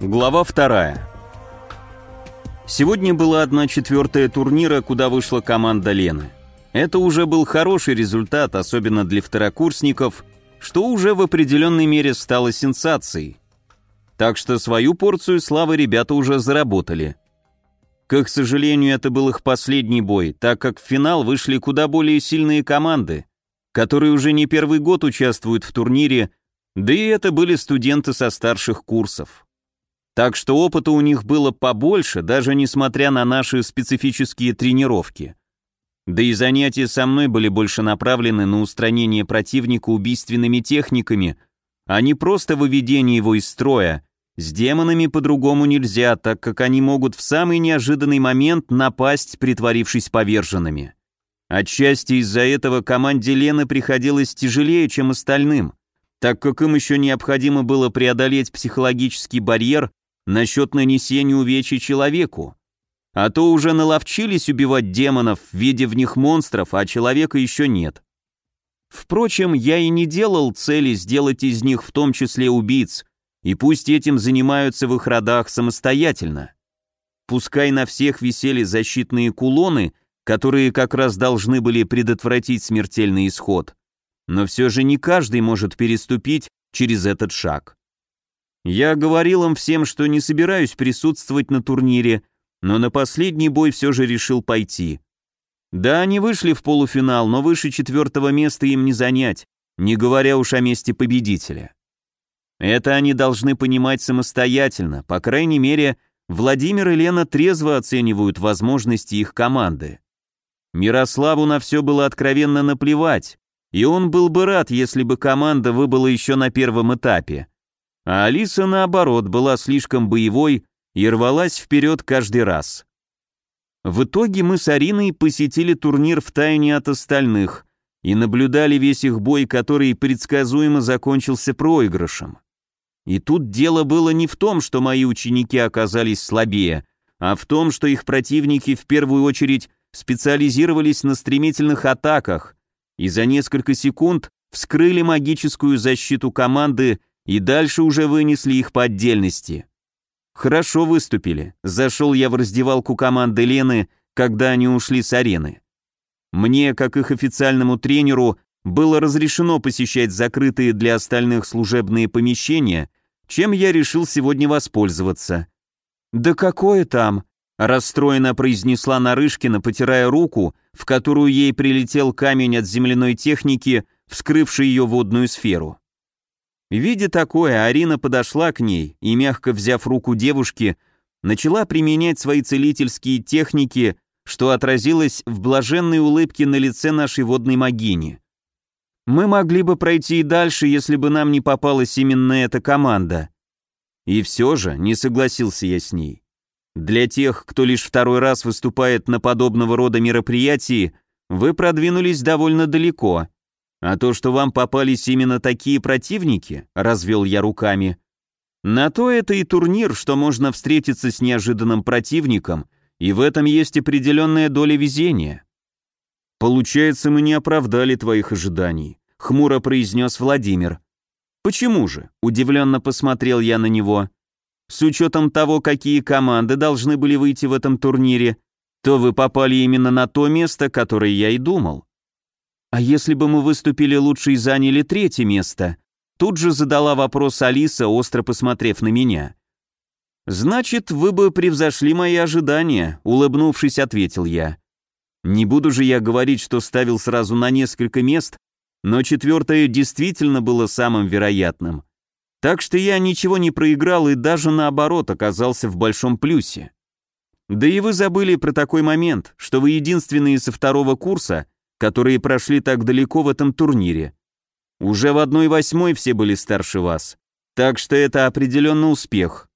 Глава вторая. Сегодня была одна четвертая турнира, куда вышла команда Лены. Это уже был хороший результат, особенно для второкурсников, что уже в определенной мере стало сенсацией. Так что свою порцию славы ребята уже заработали. К их сожалению, это был их последний бой, так как в финал вышли куда более сильные команды, которые уже не первый год участвуют в турнире, да и это были студенты со старших курсов. Так что опыта у них было побольше, даже несмотря на наши специфические тренировки. Да и занятия со мной были больше направлены на устранение противника убийственными техниками, а не просто выведение его из строя. С демонами по-другому нельзя, так как они могут в самый неожиданный момент напасть, притворившись поверженными. Отчасти из-за этого команде Лены приходилось тяжелее, чем остальным, так как им еще необходимо было преодолеть психологический барьер насчет нанесения увечий человеку. А то уже наловчились убивать демонов, видя в них монстров, а человека еще нет. Впрочем, я и не делал цели сделать из них в том числе убийц, и пусть этим занимаются в их родах самостоятельно. Пускай на всех висели защитные кулоны, которые как раз должны были предотвратить смертельный исход, но все же не каждый может переступить через этот шаг. Я говорил им всем, что не собираюсь присутствовать на турнире, но на последний бой все же решил пойти. Да, они вышли в полуфинал, но выше четвертого места им не занять, не говоря уж о месте победителя. Это они должны понимать самостоятельно, по крайней мере, Владимир и Лена трезво оценивают возможности их команды. Мирославу на все было откровенно наплевать, и он был бы рад, если бы команда выбыла еще на первом этапе. А Алиса, наоборот, была слишком боевой и рвалась вперед каждый раз. В итоге мы с Ариной посетили турнир в тайне от остальных и наблюдали весь их бой, который предсказуемо закончился проигрышем. И тут дело было не в том, что мои ученики оказались слабее, а в том, что их противники в первую очередь специализировались на стремительных атаках и за несколько секунд вскрыли магическую защиту команды и дальше уже вынесли их по отдельности. Хорошо выступили. Зашел я в раздевалку команды Лены, когда они ушли с арены. Мне, как их официальному тренеру, было разрешено посещать закрытые для остальных служебные помещения, чем я решил сегодня воспользоваться. «Да какое там?» – расстроенно произнесла Нарышкина, потирая руку, в которую ей прилетел камень от земляной техники, вскрывший ее водную сферу. Видя такое, Арина подошла к ней и, мягко взяв руку девушки, начала применять свои целительские техники, что отразилось в блаженной улыбке на лице нашей водной магини. «Мы могли бы пройти и дальше, если бы нам не попалась именно эта команда». И все же не согласился я с ней. Для тех, кто лишь второй раз выступает на подобного рода мероприятии, вы продвинулись довольно далеко – а то, что вам попались именно такие противники, развел я руками. На то это и турнир, что можно встретиться с неожиданным противником, и в этом есть определенная доля везения. Получается, мы не оправдали твоих ожиданий, хмуро произнес Владимир. Почему же? Удивленно посмотрел я на него. С учетом того, какие команды должны были выйти в этом турнире, то вы попали именно на то место, которое я и думал. «А если бы мы выступили лучше и заняли третье место?» Тут же задала вопрос Алиса, остро посмотрев на меня. «Значит, вы бы превзошли мои ожидания», — улыбнувшись, ответил я. «Не буду же я говорить, что ставил сразу на несколько мест, но четвертое действительно было самым вероятным. Так что я ничего не проиграл и даже наоборот оказался в большом плюсе. Да и вы забыли про такой момент, что вы единственные со второго курса, которые прошли так далеко в этом турнире. Уже в одной восьмой все были старше вас, так что это определенно успех.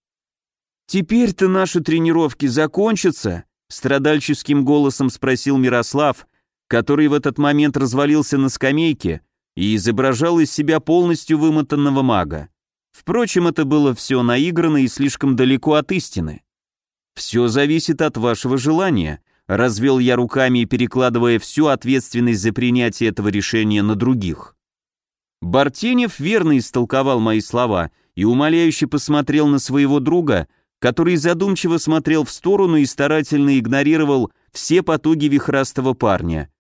«Теперь-то наши тренировки закончатся?» страдальческим голосом спросил Мирослав, который в этот момент развалился на скамейке и изображал из себя полностью вымотанного мага. Впрочем, это было все наиграно и слишком далеко от истины. «Все зависит от вашего желания», развел я руками, перекладывая всю ответственность за принятие этого решения на других. Бартенев верно истолковал мои слова и умоляюще посмотрел на своего друга, который задумчиво смотрел в сторону и старательно игнорировал все потуги вихрастого парня.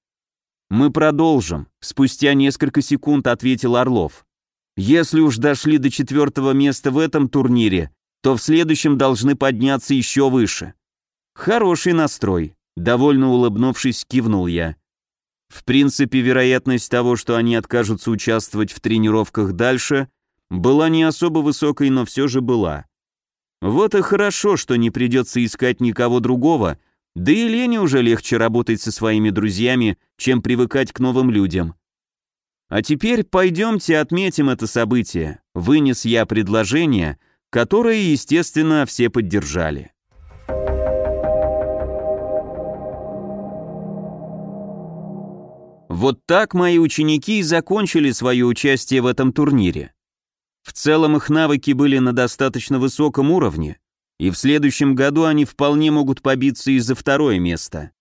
«Мы продолжим», — спустя несколько секунд ответил Орлов. «Если уж дошли до четвертого места в этом турнире, то в следующем должны подняться еще выше». «Хороший настрой», — довольно улыбнувшись, кивнул я. В принципе, вероятность того, что они откажутся участвовать в тренировках дальше, была не особо высокой, но все же была. Вот и хорошо, что не придется искать никого другого, да и Лене уже легче работать со своими друзьями, чем привыкать к новым людям. А теперь пойдемте отметим это событие. Вынес я предложение, которое, естественно, все поддержали. Вот так мои ученики и закончили свое участие в этом турнире. В целом их навыки были на достаточно высоком уровне, и в следующем году они вполне могут побиться и за второе место.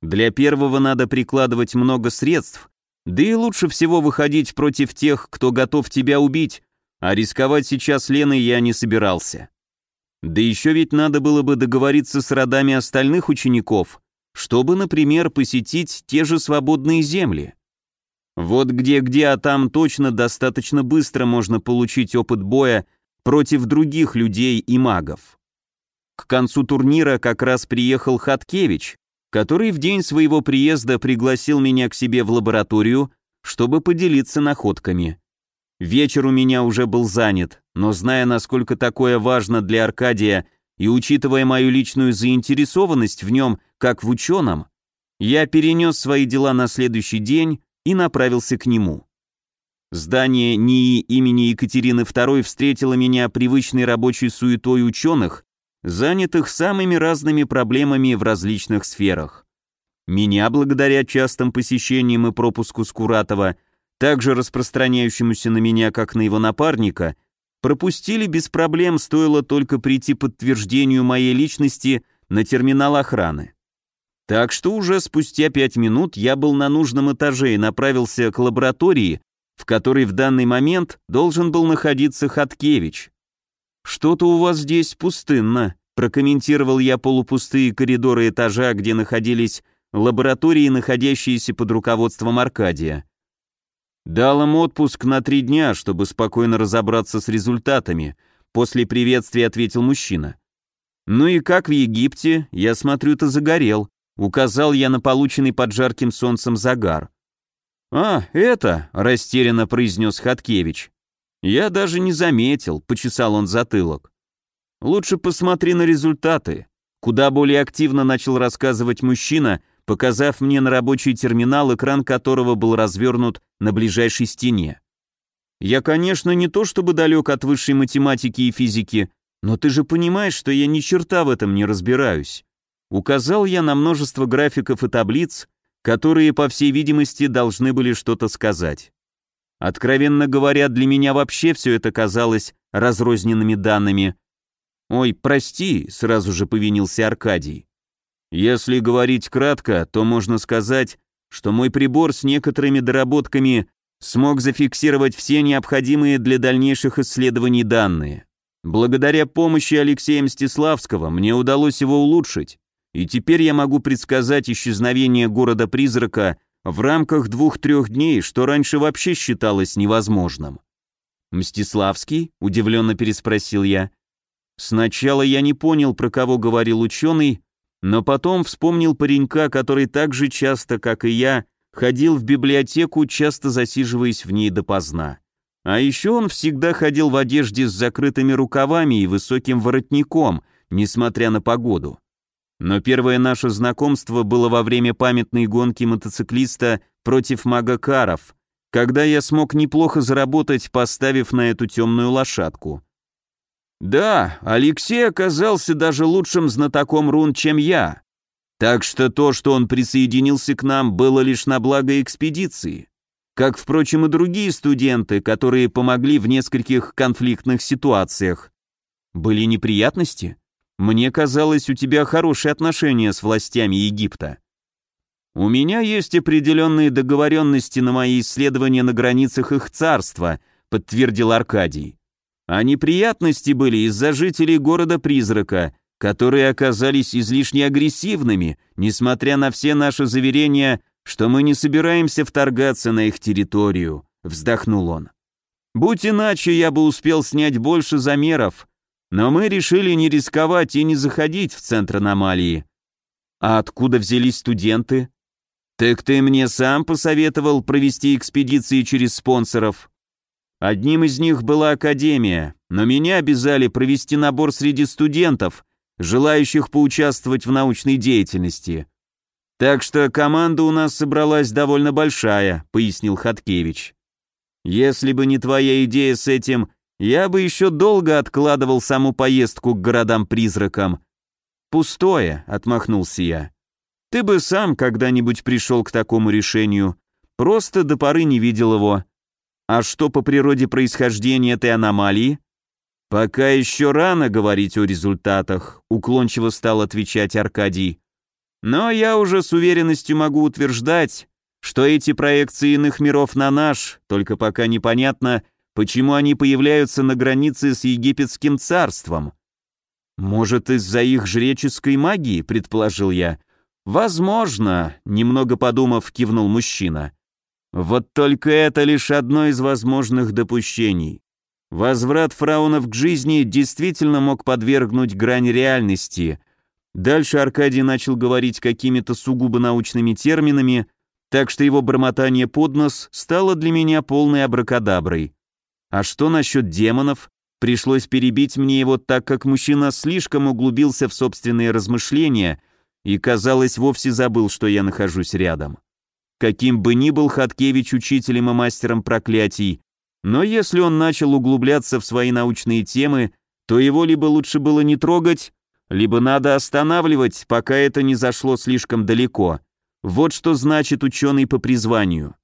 Для первого надо прикладывать много средств, да и лучше всего выходить против тех, кто готов тебя убить, а рисковать сейчас Леной я не собирался. Да еще ведь надо было бы договориться с родами остальных учеников, чтобы, например, посетить те же свободные земли. Вот где-где, а там точно достаточно быстро можно получить опыт боя против других людей и магов. К концу турнира как раз приехал Хаткевич, который в день своего приезда пригласил меня к себе в лабораторию, чтобы поделиться находками. Вечер у меня уже был занят, но зная, насколько такое важно для Аркадия и учитывая мою личную заинтересованность в нем, как в ученом, я перенес свои дела на следующий день и направился к нему. Здание НИИ имени Екатерины II встретило меня привычной рабочей суетой ученых занятых самыми разными проблемами в различных сферах. Меня, благодаря частым посещениям и пропуску Скуратова, также распространяющемуся на меня, как на его напарника, пропустили без проблем, стоило только прийти подтверждению моей личности на терминал охраны. Так что уже спустя пять минут я был на нужном этаже и направился к лаборатории, в которой в данный момент должен был находиться Хаткевич. «Что-то у вас здесь пустынно», — прокомментировал я полупустые коридоры этажа, где находились лаборатории, находящиеся под руководством Аркадия. Дал им отпуск на три дня, чтобы спокойно разобраться с результатами. После приветствия ответил мужчина. «Ну и как в Египте? Я смотрю, ты загорел», — указал я на полученный под жарким солнцем загар. «А, это», — растерянно произнес Хаткевич. «Я даже не заметил», — почесал он затылок. «Лучше посмотри на результаты», — куда более активно начал рассказывать мужчина, показав мне на рабочий терминал, экран которого был развернут на ближайшей стене. «Я, конечно, не то чтобы далек от высшей математики и физики, но ты же понимаешь, что я ни черта в этом не разбираюсь». Указал я на множество графиков и таблиц, которые, по всей видимости, должны были что-то сказать. Откровенно говоря, для меня вообще все это казалось разрозненными данными. «Ой, прости», — сразу же повинился Аркадий. «Если говорить кратко, то можно сказать, что мой прибор с некоторыми доработками смог зафиксировать все необходимые для дальнейших исследований данные. Благодаря помощи Алексея Мстиславского мне удалось его улучшить, и теперь я могу предсказать исчезновение города-призрака в рамках двух-трех дней, что раньше вообще считалось невозможным. «Мстиславский?» — удивленно переспросил я. Сначала я не понял, про кого говорил ученый, но потом вспомнил паренька, который так же часто, как и я, ходил в библиотеку, часто засиживаясь в ней допоздна. А еще он всегда ходил в одежде с закрытыми рукавами и высоким воротником, несмотря на погоду. Но первое наше знакомство было во время памятной гонки мотоциклиста против мага Каров, когда я смог неплохо заработать, поставив на эту темную лошадку. Да, Алексей оказался даже лучшим знатоком рун, чем я. Так что то, что он присоединился к нам, было лишь на благо экспедиции. Как, впрочем, и другие студенты, которые помогли в нескольких конфликтных ситуациях. Были неприятности? Мне казалось, у тебя хорошие отношения с властями Египта. У меня есть определенные договоренности на мои исследования на границах их царства, подтвердил Аркадий. А неприятности были из-за жителей города-призрака, которые оказались излишне агрессивными, несмотря на все наши заверения, что мы не собираемся вторгаться на их территорию», — вздохнул он. «Будь иначе, я бы успел снять больше замеров, но мы решили не рисковать и не заходить в центр аномалии. А откуда взялись студенты? Так ты мне сам посоветовал провести экспедиции через спонсоров. Одним из них была академия, но меня обязали провести набор среди студентов, желающих поучаствовать в научной деятельности. Так что команда у нас собралась довольно большая, пояснил Хаткевич. Если бы не твоя идея с этим, я бы еще долго откладывал саму поездку к городам-призракам. Пустое, отмахнулся я. Ты бы сам когда-нибудь пришел к такому решению, просто до поры не видел его. А что по природе происхождения этой аномалии? Пока еще рано говорить о результатах, уклончиво стал отвечать Аркадий. Но я уже с уверенностью могу утверждать, что эти проекции иных миров на наш, только пока непонятно, Почему они появляются на границе с египетским царством? Может, из-за их жреческой магии, предположил я. Возможно, немного подумав, кивнул мужчина. Вот только это лишь одно из возможных допущений. Возврат фраунов к жизни действительно мог подвергнуть грань реальности. Дальше Аркадий начал говорить какими-то сугубо научными терминами, так что его бормотание под нос стало для меня полной абракадаброй. А что насчет демонов? Пришлось перебить мне его, так как мужчина слишком углубился в собственные размышления и, казалось, вовсе забыл, что я нахожусь рядом. Каким бы ни был Хаткевич учителем и мастером проклятий, но если он начал углубляться в свои научные темы, то его либо лучше было не трогать, либо надо останавливать, пока это не зашло слишком далеко. Вот что значит ученый по призванию.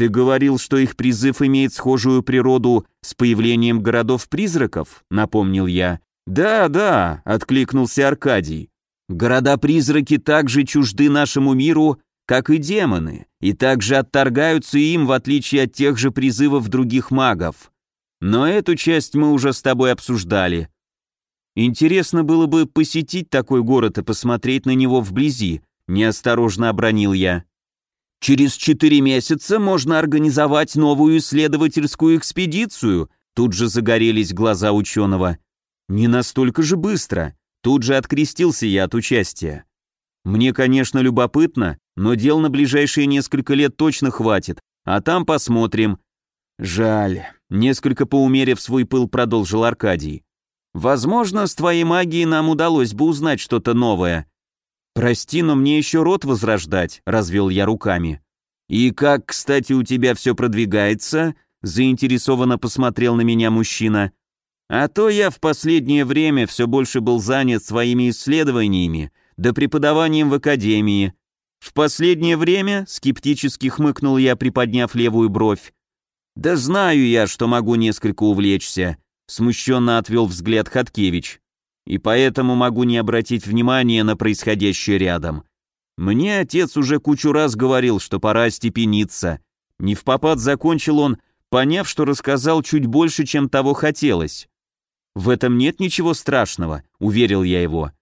Ты говорил, что их призыв имеет схожую природу с появлением городов-призраков, напомнил я. Да, да, откликнулся Аркадий. Города-призраки также чужды нашему миру, как и демоны, и также отторгаются им, в отличие от тех же призывов других магов. Но эту часть мы уже с тобой обсуждали. Интересно было бы посетить такой город и посмотреть на него вблизи, неосторожно обронил я. Через четыре месяца можно организовать новую исследовательскую экспедицию. Тут же загорелись глаза ученого. Не настолько же быстро. Тут же открестился я от участия. Мне, конечно, любопытно, но дел на ближайшие несколько лет точно хватит, а там посмотрим. Жаль. Несколько поумерив свой пыл, продолжил Аркадий. Возможно, с твоей магией нам удалось бы узнать что-то новое. «Прости, но мне еще рот возрождать», — развел я руками. «И как, кстати, у тебя все продвигается?» — заинтересованно посмотрел на меня мужчина. «А то я в последнее время все больше был занят своими исследованиями, да преподаванием в академии. В последнее время, — скептически хмыкнул я, приподняв левую бровь, — да знаю я, что могу несколько увлечься», — смущенно отвел взгляд Хаткевич и поэтому могу не обратить внимания на происходящее рядом. Мне отец уже кучу раз говорил, что пора остепениться. Не в попад закончил он, поняв, что рассказал чуть больше, чем того хотелось. «В этом нет ничего страшного», — уверил я его.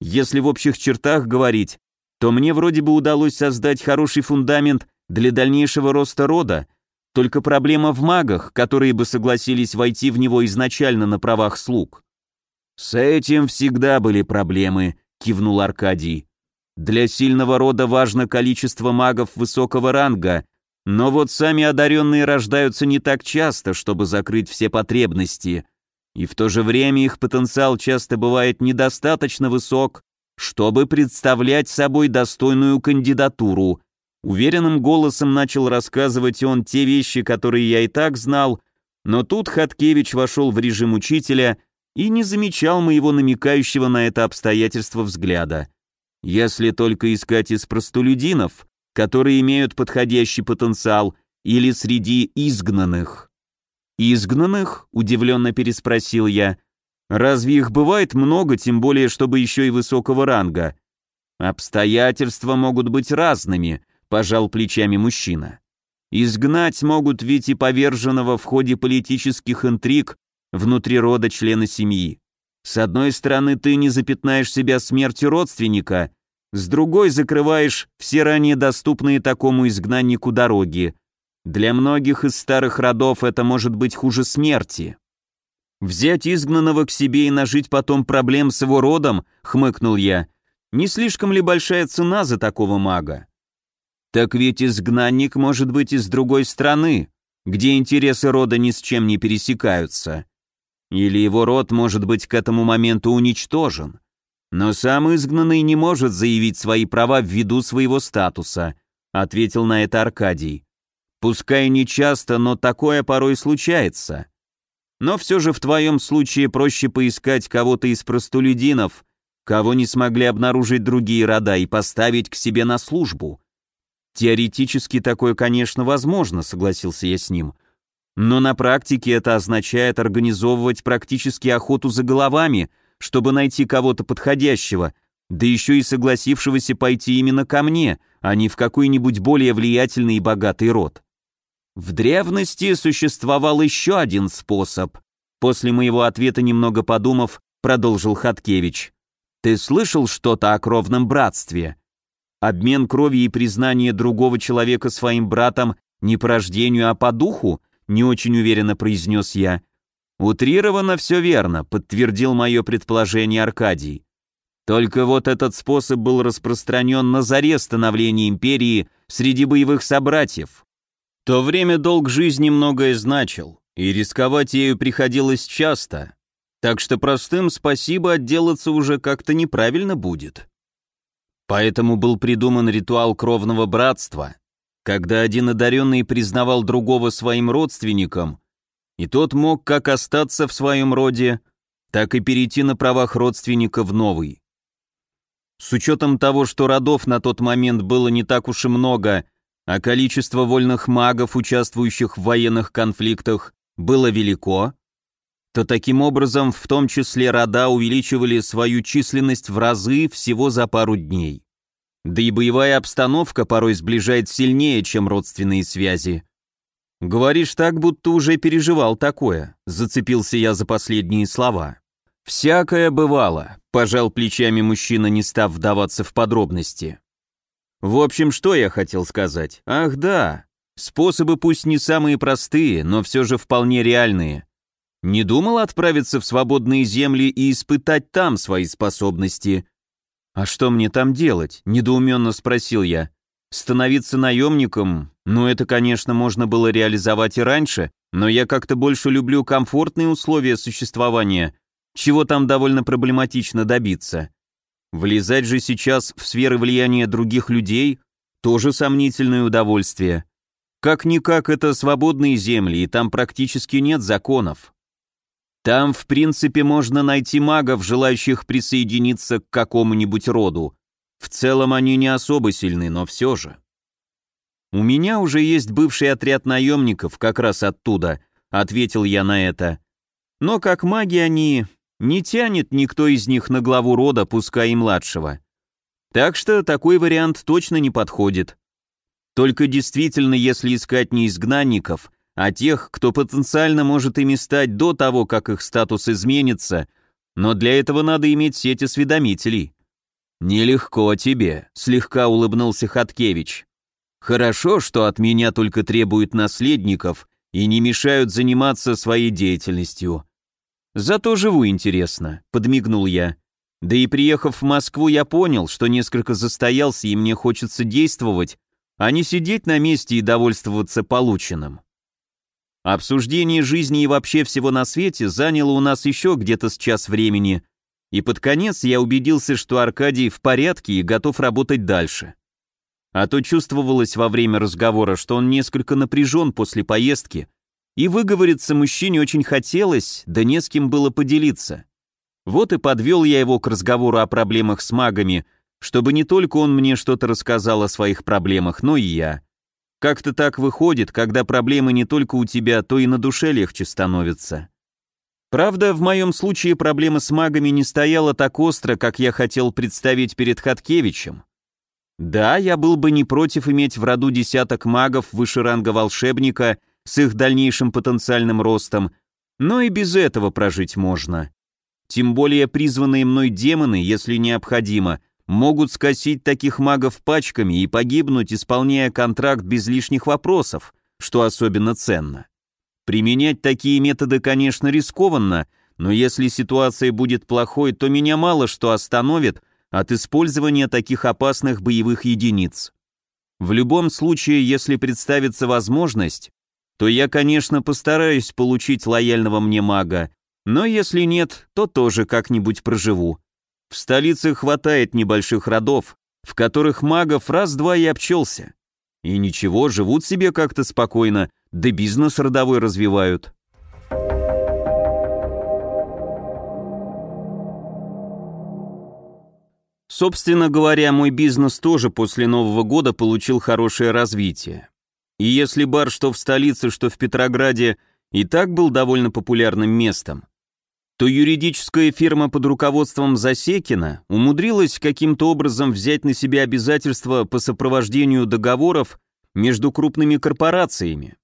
«Если в общих чертах говорить, то мне вроде бы удалось создать хороший фундамент для дальнейшего роста рода, только проблема в магах, которые бы согласились войти в него изначально на правах слуг. «С этим всегда были проблемы», — кивнул Аркадий. «Для сильного рода важно количество магов высокого ранга, но вот сами одаренные рождаются не так часто, чтобы закрыть все потребности, и в то же время их потенциал часто бывает недостаточно высок, чтобы представлять собой достойную кандидатуру». Уверенным голосом начал рассказывать он те вещи, которые я и так знал, но тут Хаткевич вошел в режим учителя — и не замечал моего намекающего на это обстоятельство взгляда. Если только искать из простолюдинов, которые имеют подходящий потенциал, или среди изгнанных. «Изгнанных?» — удивленно переспросил я. «Разве их бывает много, тем более, чтобы еще и высокого ранга?» «Обстоятельства могут быть разными», — пожал плечами мужчина. «Изгнать могут ведь и поверженного в ходе политических интриг внутри рода члена семьи. С одной стороны, ты не запятнаешь себя смертью родственника, с другой закрываешь все ранее доступные такому изгнаннику дороги. Для многих из старых родов это может быть хуже смерти. «Взять изгнанного к себе и нажить потом проблем с его родом», — хмыкнул я, — «не слишком ли большая цена за такого мага?» «Так ведь изгнанник может быть из другой страны, где интересы рода ни с чем не пересекаются. Или его род может быть к этому моменту уничтожен. Но сам изгнанный не может заявить свои права ввиду своего статуса, ответил на это Аркадий. Пускай не часто, но такое порой случается. Но все же в твоем случае проще поискать кого-то из простолюдинов, кого не смогли обнаружить другие рода и поставить к себе на службу. Теоретически такое, конечно, возможно, согласился я с ним. Но на практике это означает организовывать практически охоту за головами, чтобы найти кого-то подходящего, да еще и согласившегося пойти именно ко мне, а не в какой-нибудь более влиятельный и богатый род. В древности существовал еще один способ. После моего ответа, немного подумав, продолжил Хаткевич. Ты слышал что-то о кровном братстве? Обмен крови и признание другого человека своим братом не по рождению, а по духу? Не очень уверенно произнес я. Утрировано все верно, подтвердил мое предположение Аркадий. Только вот этот способ был распространен на заре становления империи среди боевых собратьев то время долг жизни многое значил, и рисковать ею приходилось часто, так что простым спасибо отделаться уже как-то неправильно будет. Поэтому был придуман ритуал кровного братства, когда один одаренный признавал другого своим родственником, и тот мог как остаться в своем роде, так и перейти на правах родственника в новый. С учетом того, что родов на тот момент было не так уж и много, а количество вольных магов, участвующих в военных конфликтах, было велико, то таким образом в том числе рода увеличивали свою численность в разы всего за пару дней. Да и боевая обстановка порой сближает сильнее, чем родственные связи. «Говоришь так, будто уже переживал такое», — зацепился я за последние слова. «Всякое бывало», — пожал плечами мужчина, не став вдаваться в подробности. В общем, что я хотел сказать? Ах да, способы пусть не самые простые, но все же вполне реальные. Не думал отправиться в свободные земли и испытать там свои способности. А что мне там делать? Недоуменно спросил я. Становиться наемником? Ну это, конечно, можно было реализовать и раньше, но я как-то больше люблю комфортные условия существования, чего там довольно проблематично добиться. Влезать же сейчас в сферы влияния других людей – тоже сомнительное удовольствие. Как-никак это свободные земли, и там практически нет законов. Там, в принципе, можно найти магов, желающих присоединиться к какому-нибудь роду. В целом они не особо сильны, но все же. «У меня уже есть бывший отряд наемников, как раз оттуда», — ответил я на это. «Но как маги они не тянет никто из них на главу рода, пускай и младшего. Так что такой вариант точно не подходит. Только действительно, если искать не изгнанников, а тех, кто потенциально может ими стать до того, как их статус изменится, но для этого надо иметь сеть осведомителей. «Нелегко тебе», — слегка улыбнулся Хаткевич. «Хорошо, что от меня только требуют наследников и не мешают заниматься своей деятельностью. «Зато живу интересно», — подмигнул я. Да и приехав в Москву, я понял, что несколько застоялся и мне хочется действовать, а не сидеть на месте и довольствоваться полученным. Обсуждение жизни и вообще всего на свете заняло у нас еще где-то с час времени, и под конец я убедился, что Аркадий в порядке и готов работать дальше. А то чувствовалось во время разговора, что он несколько напряжен после поездки, и выговориться мужчине очень хотелось, да не с кем было поделиться. Вот и подвел я его к разговору о проблемах с магами, чтобы не только он мне что-то рассказал о своих проблемах, но и я. Как-то так выходит, когда проблемы не только у тебя, то и на душе легче становится. Правда, в моем случае проблема с магами не стояла так остро, как я хотел представить перед Хаткевичем. Да, я был бы не против иметь в роду десяток магов выше ранга волшебника — с их дальнейшим потенциальным ростом, Но и без этого прожить можно. Тем более призванные мной демоны, если необходимо, могут скосить таких магов пачками и погибнуть, исполняя контракт без лишних вопросов, что особенно ценно. Применять такие методы, конечно, рискованно, но если ситуация будет плохой, то меня мало что остановит от использования таких опасных боевых единиц. В любом случае, если представится возможность, то я, конечно, постараюсь получить лояльного мне мага, но если нет, то тоже как-нибудь проживу. В столице хватает небольших родов, в которых магов раз-два и обчелся. И ничего, живут себе как-то спокойно, да бизнес родовой развивают. Собственно говоря, мой бизнес тоже после Нового года получил хорошее развитие. И если бар, что в столице, что в Петрограде, и так был довольно популярным местом, то юридическая фирма под руководством Засекина умудрилась каким-то образом взять на себя обязательства по сопровождению договоров между крупными корпорациями.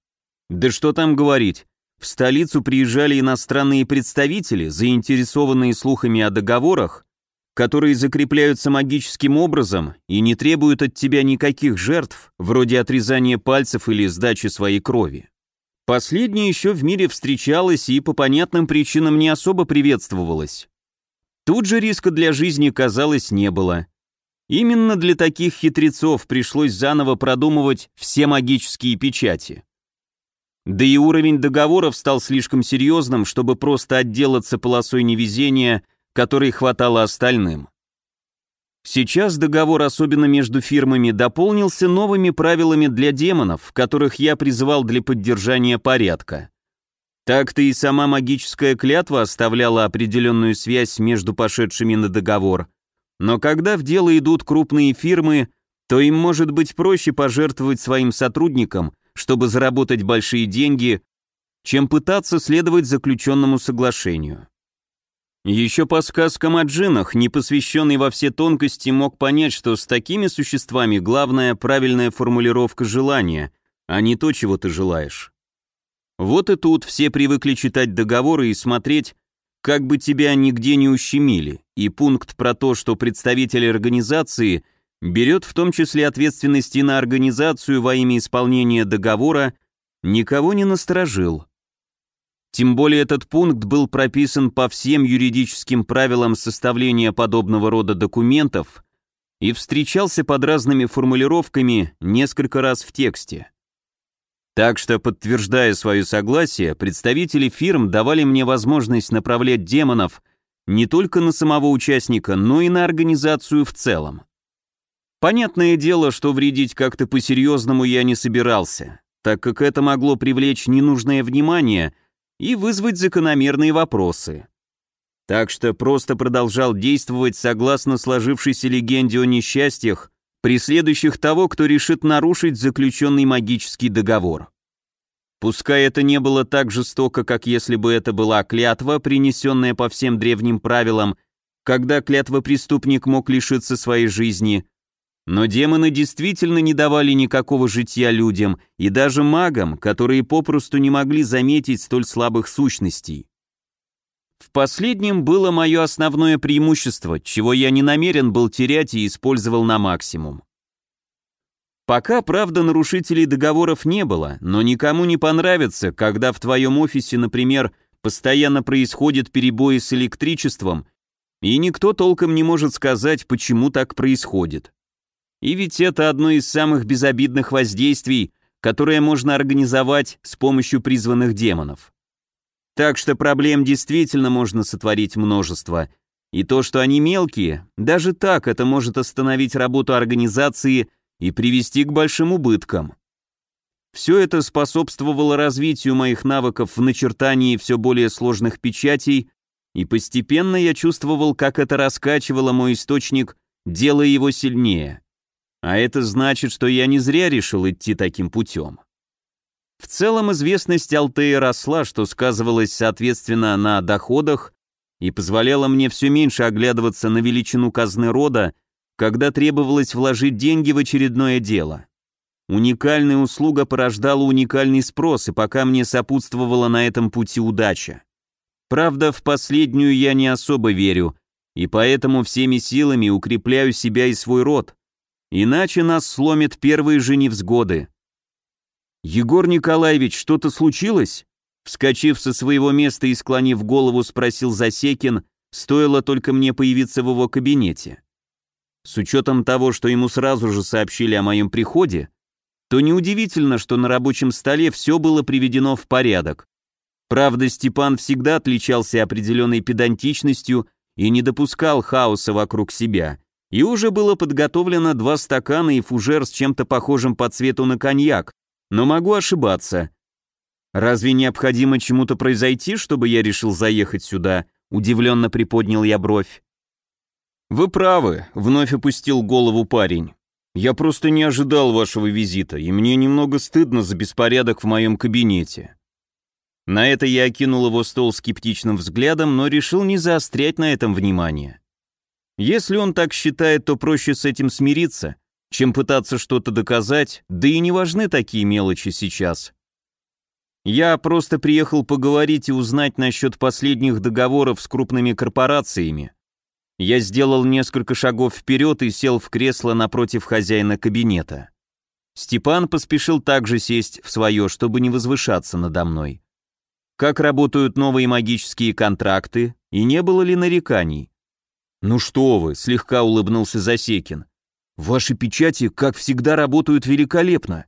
Да что там говорить, в столицу приезжали иностранные представители, заинтересованные слухами о договорах, которые закрепляются магическим образом и не требуют от тебя никаких жертв, вроде отрезания пальцев или сдачи своей крови. Последнее еще в мире встречалось и по понятным причинам не особо приветствовалось. Тут же риска для жизни, казалось, не было. Именно для таких хитрецов пришлось заново продумывать все магические печати. Да и уровень договоров стал слишком серьезным, чтобы просто отделаться полосой невезения – которой хватало остальным. Сейчас договор, особенно между фирмами, дополнился новыми правилами для демонов, которых я призывал для поддержания порядка. Так-то и сама магическая клятва оставляла определенную связь между пошедшими на договор. Но когда в дело идут крупные фирмы, то им может быть проще пожертвовать своим сотрудникам, чтобы заработать большие деньги, чем пытаться следовать заключенному соглашению. Еще по сказкам о джинах, непосвященный во все тонкости, мог понять, что с такими существами главная правильная формулировка желания, а не то, чего ты желаешь. Вот и тут все привыкли читать договоры и смотреть, как бы тебя нигде не ущемили, и пункт про то, что представитель организации берет в том числе ответственность и на организацию во имя исполнения договора, никого не насторожил. Тем более этот пункт был прописан по всем юридическим правилам составления подобного рода документов и встречался под разными формулировками несколько раз в тексте. Так что, подтверждая свое согласие, представители фирм давали мне возможность направлять демонов не только на самого участника, но и на организацию в целом. Понятное дело, что вредить как-то по-серьезному я не собирался, так как это могло привлечь ненужное внимание – и вызвать закономерные вопросы. Так что просто продолжал действовать согласно сложившейся легенде о несчастьях, преследующих того, кто решит нарушить заключенный магический договор. Пускай это не было так жестоко, как если бы это была клятва, принесенная по всем древним правилам, когда клятва преступник мог лишиться своей жизни, но демоны действительно не давали никакого житья людям и даже магам, которые попросту не могли заметить столь слабых сущностей. В последнем было мое основное преимущество, чего я не намерен был терять и использовал на максимум. Пока, правда, нарушителей договоров не было, но никому не понравится, когда в твоем офисе, например, постоянно происходят перебои с электричеством, и никто толком не может сказать, почему так происходит. И ведь это одно из самых безобидных воздействий, которое можно организовать с помощью призванных демонов. Так что проблем действительно можно сотворить множество. И то, что они мелкие, даже так это может остановить работу организации и привести к большим убыткам. Все это способствовало развитию моих навыков в начертании все более сложных печатей, и постепенно я чувствовал, как это раскачивало мой источник, делая его сильнее. А это значит, что я не зря решил идти таким путем. В целом известность Алтея росла, что сказывалось соответственно на доходах и позволяло мне все меньше оглядываться на величину казны рода, когда требовалось вложить деньги в очередное дело. Уникальная услуга порождала уникальный спрос, и пока мне сопутствовала на этом пути удача. Правда, в последнюю я не особо верю, и поэтому всеми силами укрепляю себя и свой род. Иначе нас сломят первые же невзгоды. «Егор Николаевич, что-то случилось?» Вскочив со своего места и склонив голову, спросил Засекин, стоило только мне появиться в его кабинете. С учетом того, что ему сразу же сообщили о моем приходе, то неудивительно, что на рабочем столе все было приведено в порядок. Правда, Степан всегда отличался определенной педантичностью и не допускал хаоса вокруг себя. И уже было подготовлено два стакана и фужер с чем-то похожим по цвету на коньяк, но могу ошибаться. Разве необходимо чему-то произойти, чтобы я решил заехать сюда? Удивленно приподнял я бровь. Вы правы, вновь опустил голову парень. Я просто не ожидал вашего визита, и мне немного стыдно за беспорядок в моем кабинете. На это я окинул его стол скептичным взглядом, но решил не заострять на этом внимание. Если он так считает, то проще с этим смириться, чем пытаться что-то доказать, да и не важны такие мелочи сейчас. Я просто приехал поговорить и узнать насчет последних договоров с крупными корпорациями. Я сделал несколько шагов вперед и сел в кресло напротив хозяина кабинета. Степан поспешил также сесть в свое, чтобы не возвышаться надо мной как работают новые магические контракты и не было ли нареканий. «Ну что вы», — слегка улыбнулся Засекин. «Ваши печати, как всегда, работают великолепно.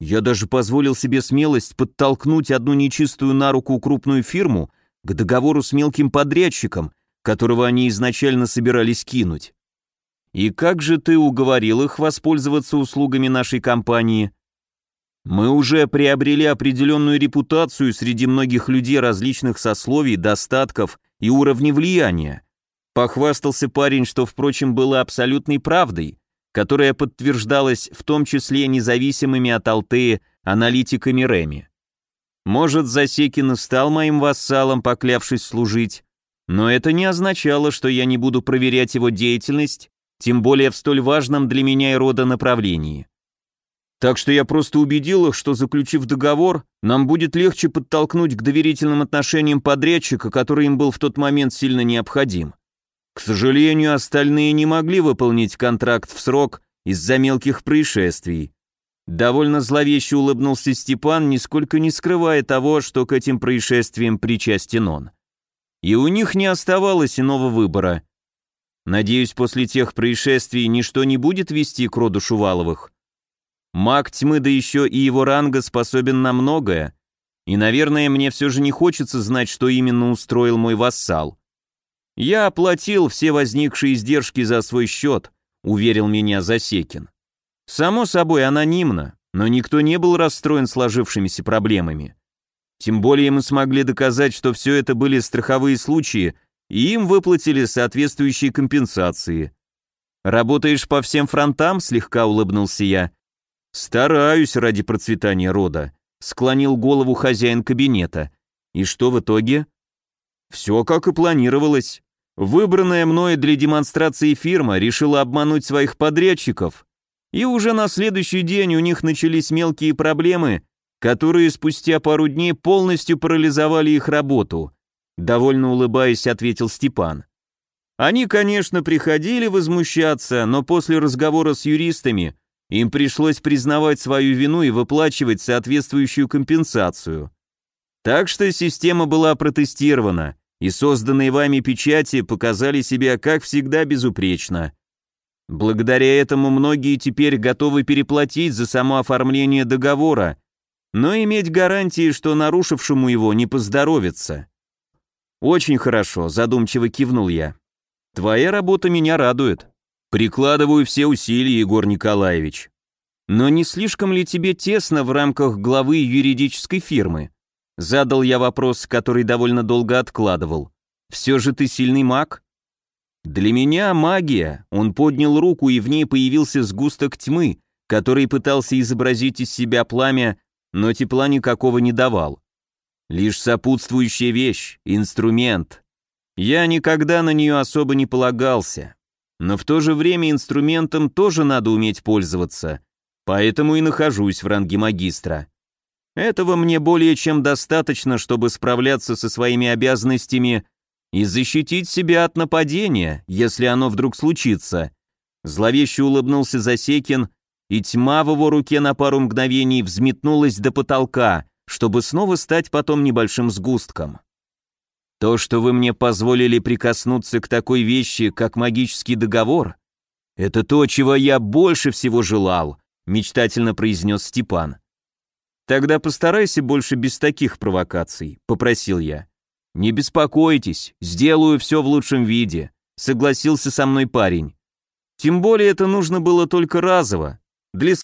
Я даже позволил себе смелость подтолкнуть одну нечистую на руку крупную фирму к договору с мелким подрядчиком, которого они изначально собирались кинуть. И как же ты уговорил их воспользоваться услугами нашей компании?» Мы уже приобрели определенную репутацию среди многих людей различных сословий, достатков и уровней влияния. Похвастался парень, что, впрочем, было абсолютной правдой, которая подтверждалась в том числе независимыми от Алтеи аналитиками Реми. Может, Засекин и стал моим вассалом, поклявшись служить, но это не означало, что я не буду проверять его деятельность, тем более в столь важном для меня и рода направлении. Так что я просто убедил их, что заключив договор, нам будет легче подтолкнуть к доверительным отношениям подрядчика, который им был в тот момент сильно необходим. К сожалению, остальные не могли выполнить контракт в срок из-за мелких происшествий. Довольно зловеще улыбнулся Степан, нисколько не скрывая того, что к этим происшествиям причастен он. И у них не оставалось иного выбора. Надеюсь, после тех происшествий ничто не будет вести к роду Шуваловых. Маг тьмы, да еще и его ранга способен на многое, и, наверное, мне все же не хочется знать, что именно устроил мой вассал. Я оплатил все возникшие издержки за свой счет, уверил меня Засекин. Само собой, анонимно, но никто не был расстроен сложившимися проблемами. Тем более мы смогли доказать, что все это были страховые случаи, и им выплатили соответствующие компенсации. «Работаешь по всем фронтам?» — слегка улыбнулся я. «Стараюсь ради процветания рода», — склонил голову хозяин кабинета. «И что в итоге?» «Все как и планировалось. Выбранная мной для демонстрации фирма решила обмануть своих подрядчиков, и уже на следующий день у них начались мелкие проблемы, которые спустя пару дней полностью парализовали их работу», — довольно улыбаясь, ответил Степан. Они, конечно, приходили возмущаться, но после разговора с юристами им пришлось признавать свою вину и выплачивать соответствующую компенсацию. Так что система была протестирована, и созданные вами печати показали себя, как всегда, безупречно. Благодаря этому многие теперь готовы переплатить за само оформление договора, но иметь гарантии, что нарушившему его не поздоровится. «Очень хорошо», — задумчиво кивнул я. «Твоя работа меня радует. Прикладываю все усилия, Егор Николаевич. Но не слишком ли тебе тесно в рамках главы юридической фирмы? Задал я вопрос, который довольно долго откладывал. Все же ты сильный маг? Для меня магия. Он поднял руку, и в ней появился сгусток тьмы, который пытался изобразить из себя пламя, но тепла никакого не давал. Лишь сопутствующая вещь, инструмент. Я никогда на нее особо не полагался. Но в то же время инструментом тоже надо уметь пользоваться, поэтому и нахожусь в ранге магистра. Этого мне более чем достаточно, чтобы справляться со своими обязанностями и защитить себя от нападения, если оно вдруг случится. Зловеще улыбнулся Засекин, и тьма в его руке на пару мгновений взметнулась до потолка, чтобы снова стать потом небольшим сгустком. То, что вы мне позволили прикоснуться к такой вещи, как магический договор, это то, чего я больше всего желал, мечтательно произнес Степан. Тогда постарайся больше без таких провокаций, попросил я. Не беспокойтесь, сделаю все в лучшем виде, согласился со мной парень. Тем более это нужно было только разово, для